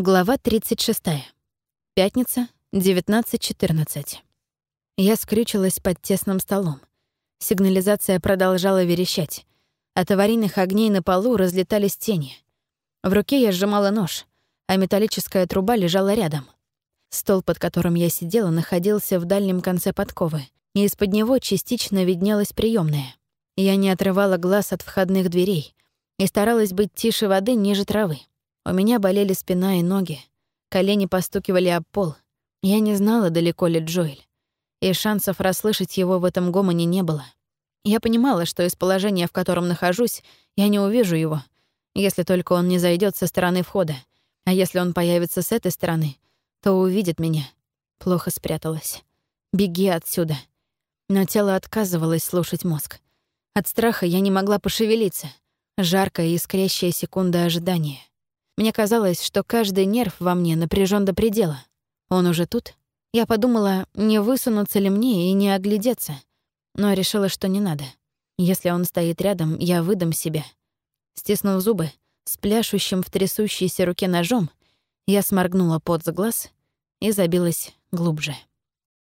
Глава 36. Пятница, 19.14. Я скрючилась под тесным столом. Сигнализация продолжала верещать. От аварийных огней на полу разлетались тени. В руке я сжимала нож, а металлическая труба лежала рядом. Стол, под которым я сидела, находился в дальнем конце подковы, и из-под него частично виднелась приемная. Я не отрывала глаз от входных дверей и старалась быть тише воды ниже травы. У меня болели спина и ноги, колени постукивали об пол. Я не знала, далеко ли Джоэль, и шансов расслышать его в этом гомоне не было. Я понимала, что из положения, в котором нахожусь, я не увижу его, если только он не зайдет со стороны входа. А если он появится с этой стороны, то увидит меня. Плохо спряталась. Беги отсюда. Но тело отказывалось слушать мозг. От страха я не могла пошевелиться. Жаркая искрящая секунда ожидания. Мне казалось, что каждый нерв во мне напряжен до предела. Он уже тут? Я подумала, не высунуться ли мне и не оглядеться. Но решила, что не надо. Если он стоит рядом, я выдам себя. Стиснув зубы, с пляшущим в трясущейся руке ножом, я сморгнула пот за глаз и забилась глубже.